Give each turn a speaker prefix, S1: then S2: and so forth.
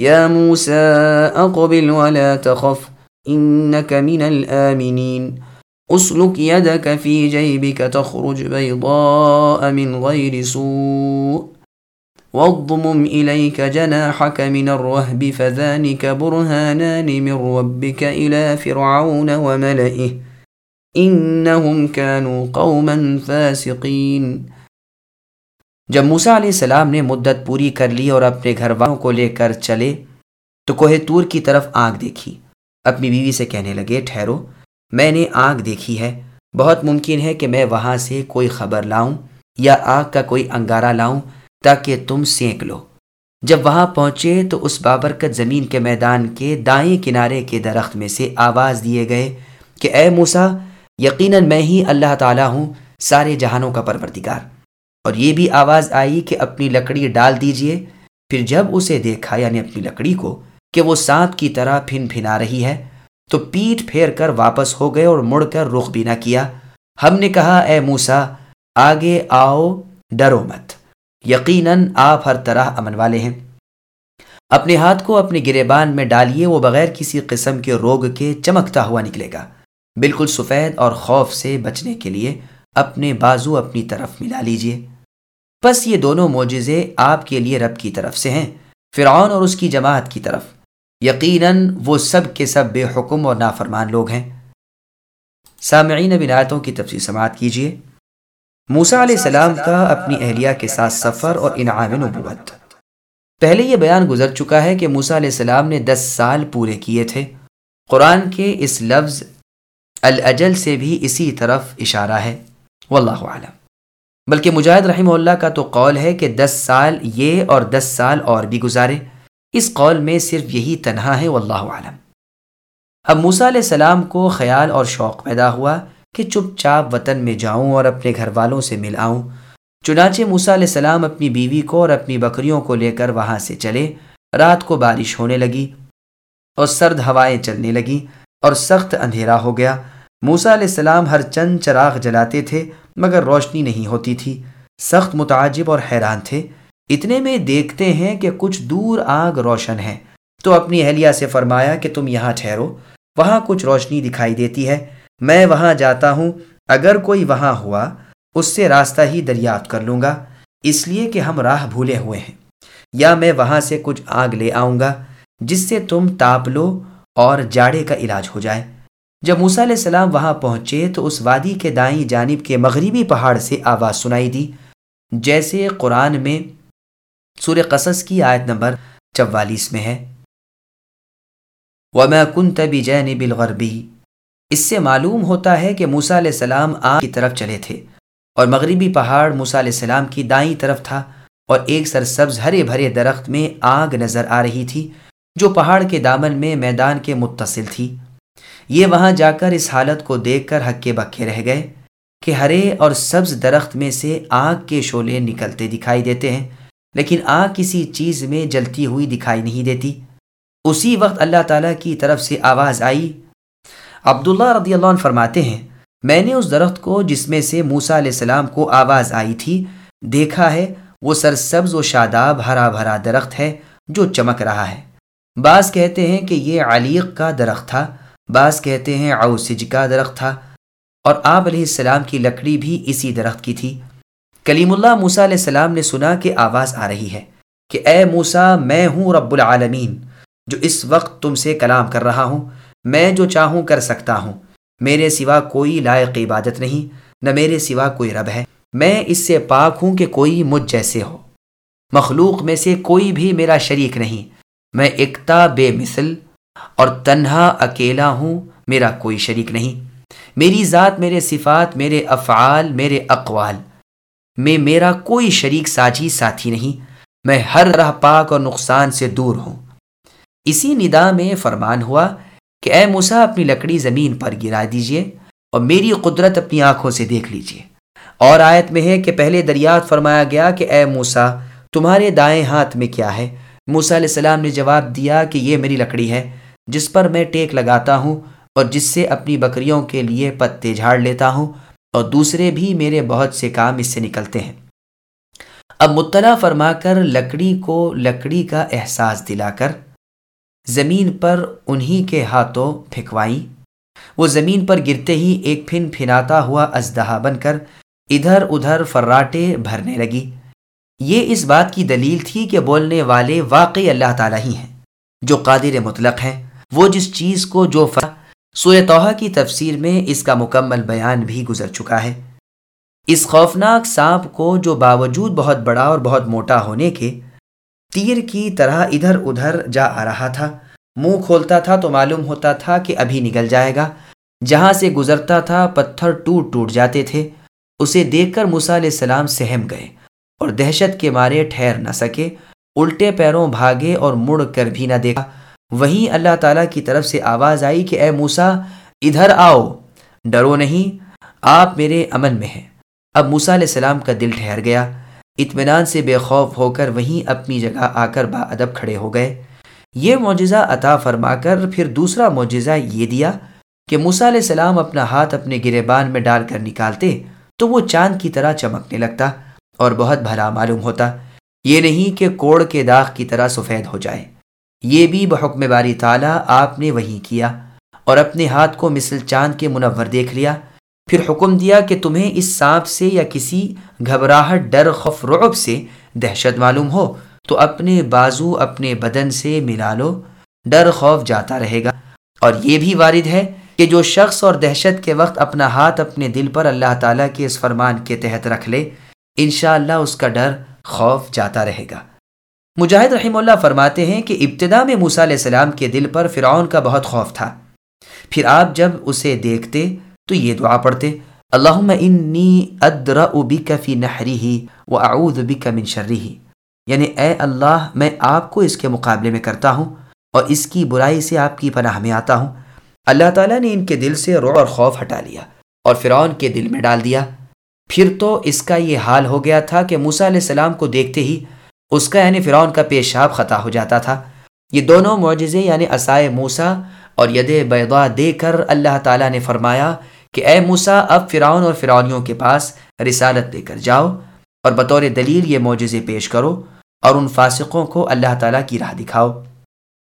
S1: يا موسى أقبل ولا تخف إنك من الآمنين. أسلك يدك في جيبك تخرج بيضاء من غير سوء. واضمم إليك جناحك من الرهب فذلك برهانان من ربك إلى فرعون وملئه. إنهم كانوا قوما فاسقين.
S2: جب موسا علیہ السلام نے مدت پوری کر لی اور اپنے گھر والوں کو لے کر چلے، تو کوہ تور کی طرف آگ دیکھی۔ اپنی بیوی سے کہنے لگے، ٹھہرو، میں نے آگ دیکھی ہے۔ بہت ممکن ہے کہ میں وہاں سے کوئی خبر لاؤں یا آگ کا کوئی انگارہ لاؤں تاکہ تم سینک لو۔ جب وہاں پہنچے تو اس بابرکت زمین کے میدان کے دائیں کنارے کے درخت میں سے آواز دیے گئے کہ، اے موسا یقیناً میں ہی اللہ تعالیٰ ہوں، سارے جہانوں کا پروردگار۔ اور یہ بھی آواز آئی کہ اپنی لکڑی ڈال دیجیے۔ پھر جب اسے دیکھا یعنی اپنی لکڑی کو، کہ وہ سانپ کی طرح پھن پھنا رہی ہے، تو پیٹ پھیر کر واپس ہو گئے اور مڑ کر رخ بھی نہ کیا۔ ہم نے کہا، اے موسا آگے آؤ، ڈرو مت۔ یقیناً آپ ہر طرح امن والے ہیں۔ اپنے ہاتھ کو اپنے گریبان میں ڈالیے، وہ بغیر کسی قسم کے روگ کے چمکتا ہوا نکلے گا۔ بالکل سفید اور خوف سے بچنے کے لیے اپنے بازو اپنی طرف ملا لیجیے۔ بس یہ دونوں معجزے آپ کے لیے رب کی طرف سے ہیں، فرعون اور اس کی جماعت کی طرف۔ یقیناً وہ سب کے سب بے حکم اور نافرمان لوگ ہیں۔ سامعین بنایتوں کی تفصیل سماعت کیجیے موسا علیہ السلام کا اپنی اہلیہ کے ساتھ سفر اور انعام نبوت۔ پہلے یہ بیان گزر چکا ہے کہ موسا علیہ السلام نے دس سال پورے کیے تھے۔ قرآن کے اس لفظ الاجل سے بھی اسی طرف اشارہ ہے۔ واللہ عالم بلکہ مجاہد رحمہ اللہ کا تو قول ہے کہ دس سال یہ اور دس سال اور بھی گزارے۔ اس قول میں صرف یہی تنہا ہے، واللہ عالم اب موسیٰ علیہ السلام کو خیال اور شوق پیدا ہوا کہ چپ چاپ وطن میں جاؤں اور اپنے گھر والوں سے مل آؤں۔ چنانچہ موسیٰ علیہ السلام اپنی بیوی کو اور اپنی بکریوں کو لے کر وہاں سے چلے۔ رات کو بارش ہونے لگی اور سرد ہوائیں چلنے لگیں اور سخت اندھیرا ہو گیا۔ موسا علیہ السلام ہر چند چراغ جلاتے تھے۔ مگر روشنی نہیں ہوتی تھی۔ سخت متعجب اور حیران تھے۔ اتنے میں دیکھتے ہیں کہ کچھ دور آگ روشن ہے۔ تو اپنی اہلیہ سے فرمایا کہ تم یہاں ٹھہرو۔ وہاں کچھ روشنی دکھائی دیتی ہے۔ میں وہاں جاتا ہوں۔ اگر کوئی وہاں ہوا، اس سے راستہ ہی دریافت کر لوں گا۔ اس لیے کہ ہم راہ بھولے ہوئے ہیں۔ یا میں وہاں سے کچھ آگ لے آؤں گا، جس سے تم تاپ لو اور جاڑے کا علاج ہو جائے۔ جب موسیٰ علیہ السلام وہاں پہنچے تو اس وادی کے دائیں جانب کے مغربی پہاڑ سے آواز سنائی دی، جیسے قرآن میں سور قصص کی آیت نمبر چوالیس میں ہے۔ وما كنت بجانب الغربی اس سے معلوم ہوتا ہے کہ موسیٰ علیہ السلام آگ کی طرف چلے تھے، اور مغربی پہاڑ موسیٰ علیہ السلام کی دائیں طرف تھا، اور ایک سرسبز ہرے بھرے درخت میں آگ نظر آ رہی تھی، جو پہاڑ کے دامن میں میدان کے متصل تھی۔ یہ وہاں جا کر اس حالت کو دیکھ کر ہکے بکے رہ گئے کہ ہرے اور سبز درخت میں سے آگ کے شعلے نکلتے دکھائی دیتے ہیں، لیکن آگ کسی چیز میں جلتی ہوئی دکھائی نہیں دیتی۔ اسی وقت اللہ تعالیٰ کی طرف سے آواز آئی۔ عبداللہ رضی اللہ عنہ فرماتے ہیں، میں نے اس درخت کو جس میں سے موسا علیہ السلام کو آواز آئی تھی، دیکھا ہے، وہ سرسبز و شاداب ہرا بھرا درخت ہے جو چمک رہا ہے۔ بعض کہتے ہیں کہ یہ علیق کا درخت تھا۔ بعض کہتے ہیں اوسج کا درخت تھا اور آپ علیہ السلام کی لکڑی بھی اسی درخت کی تھی۔ کلیم اللہ موسا علیہ السلام نے سنا کہ آواز آ رہی ہے کہ اے موسا میں ہوں رب العالمین، جو اس وقت تم سے کلام کر رہا ہوں، میں جو چاہوں کر سکتا ہوں۔ میرے سوا کوئی لائق عبادت نہیں، نہ میرے سوا کوئی رب ہے۔ میں اس سے پاک ہوں کہ کوئی مجھ جیسے ہو۔ مخلوق میں سے کوئی بھی میرا شریک نہیں۔ میں اکتا بے مثل اور تنہا اکیلا ہوں، میرا کوئی شریک نہیں۔ میری ذات، میرے صفات، میرے افعال، میرے اقوال۔ میں، میرا کوئی شریک، ساجی ساتھی نہیں۔ میں ہر طرح پاک اور نقصان سے دور ہوں۔ اسی ندا میں فرمان ہوا کہ اے موسا اپنی لکڑی زمین پر گرا دیجیے اور میری قدرت اپنی آنکھوں سے دیکھ لیجیے۔ اور آیت میں ہے کہ پہلے دریات فرمایا گیا کہ اے موسا تمہارے دائیں ہاتھ میں کیا ہے؟ موسا علیہ السلام نے جواب دیا کہ یہ میری لکڑی ہے۔ جس پر میں ٹیک لگاتا ہوں اور جس سے اپنی بکریوں کے لیے پتے جھاڑ لیتا ہوں اور دوسرے بھی میرے بہت سے کام اس سے نکلتے ہیں۔ اب مطلع فرما کر لکڑی کو لکڑی کا احساس دلا کر زمین پر انہی کے ہاتھوں پھینکوائی۔ وہ زمین پر گرتے ہی ایک پھن پھناتا ہوا ازدہا بن کر ادھر ادھر فراٹے بھرنے لگی۔ یہ اس بات کی دلیل تھی کہ بولنے والے واقعی اللہ تعالیٰ ہی ہیں جو قادر مطلق ہیں۔ وہ جس چیز کو جو سورہ توحہ کی تفسیر میں اس کا مکمل بیان بھی گزر چکا ہے۔ اس خوفناک سانپ کو جو باوجود بہت بڑا اور بہت موٹا ہونے کے تیر کی طرح ادھر ادھر جا آ رہا تھا، منہ کھولتا تھا تو معلوم ہوتا تھا کہ ابھی نکل جائے گا۔ جہاں سے گزرتا تھا، پتھر ٹوٹ ٹوٹ جاتے تھے۔ اسے دیکھ کر علیہ السلام سہم گئے اور دہشت کے مارے ٹھہر نہ سکے، الٹے پیروں بھاگے اور مڑ کر بھی نہ دیکھا۔ وہیں اللہ تعالیٰ کی طرف سے آواز آئی کہ اے موسا ادھر آؤ۔ ڈرو نہیں، آپ میرے امن میں ہیں۔ اب موسا علیہ السلام کا دل ٹھہر گیا۔ اطمینان سے بے خوف ہو کر وہیں اپنی جگہ آ کر با ادب کھڑے ہو گئے۔ یہ معجزہ عطا فرما کر پھر دوسرا معجزہ یہ دیا کہ موسا علیہ السلام اپنا ہاتھ اپنے گرے بان میں ڈال کر نکالتے تو وہ چاند کی طرح چمکنے لگتا اور بہت بھلا معلوم ہوتا۔ یہ نہیں کہ کوڑ کے داغ کی طرح سفید ہو جائے۔ یہ بھی بحکم باری تعالیٰ آپ نے وہی کیا اور اپنے ہاتھ کو مثل چاند کے منور دیکھ لیا۔ پھر حکم دیا کہ تمہیں اس سانپ سے یا کسی گھبراہٹ، ڈر، خوف، رعب سے دہشت معلوم ہو، تو اپنے بازو اپنے بدن سے ملا لو۔ ڈر، خوف جاتا رہے گا۔ اور یہ بھی وارد ہے کہ جو شخص اور دہشت کے وقت اپنا ہاتھ اپنے دل پر اللہ تعالیٰ کے اس فرمان کے تحت رکھ لے، انشاءاللہ اس کا ڈر، خوف جاتا رہے گا۔ مجاہد رحم اللہ فرماتے ہیں کہ ابتدا میں موسیٰ علیہ السلام کے دل پر فرعون کا بہت خوف تھا۔ پھر آپ جب اسے دیکھتے تو یہ دعا پڑھتے، اللہم انی ادرا بک فی نحری و اعوذ بک من شرری یعنی اے اللہ، میں آپ کو اس کے مقابلے میں کرتا ہوں اور اس کی برائی سے آپ کی پناہ میں آتا ہوں۔ اللہ تعالیٰ نے ان کے دل سے رو اور خوف ہٹا لیا اور فرعون کے دل میں ڈال دیا۔ پھر تو اس کا یہ حال ہو گیا تھا کہ موسیٰ علیہ السلام کو دیکھتے ہی اس کا یعنی فرعون کا پیشاب خطا ہو جاتا تھا۔ یہ دونوں معجزے یعنی اسائے موسا اور ید بیضا دے کر اللہ تعالیٰ نے فرمایا کہ اے موسا اب فرعون اور فرعونیوں کے پاس رسالت لے کر جاؤ اور بطور دلیل یہ معجزے پیش کرو اور ان فاسقوں کو اللہ تعالیٰ کی راہ دکھاؤ۔